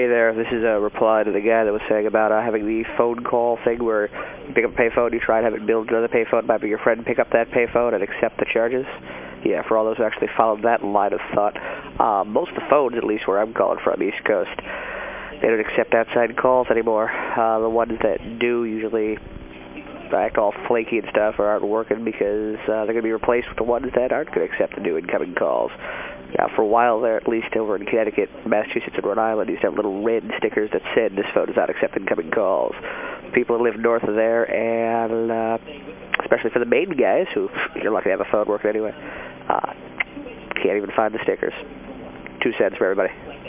Hey there, this is a reply to the guy that was saying about uh, having the phone call thing where you pick up a payphone, you try to have it billed to another payphone, be your friend pick up that payphone and accept the charges. Yeah, for all those who actually followed that line of thought. Uh, most of the phones, at least where I'm calling from, East Coast, they don't accept outside calls anymore. Uh, the ones that do usually act all flaky and stuff or aren't working because uh, they're going to be replaced with the ones that aren't going to accept the new incoming calls. While there, at least over in Connecticut, Massachusetts, and Rhode Island, used to have little red stickers that said this phone does not accept incoming calls. People that live north of there, and uh, especially for the Maine guys, who you're lucky to have a phone working anyway, uh, can't even find the stickers. Two cents for everybody.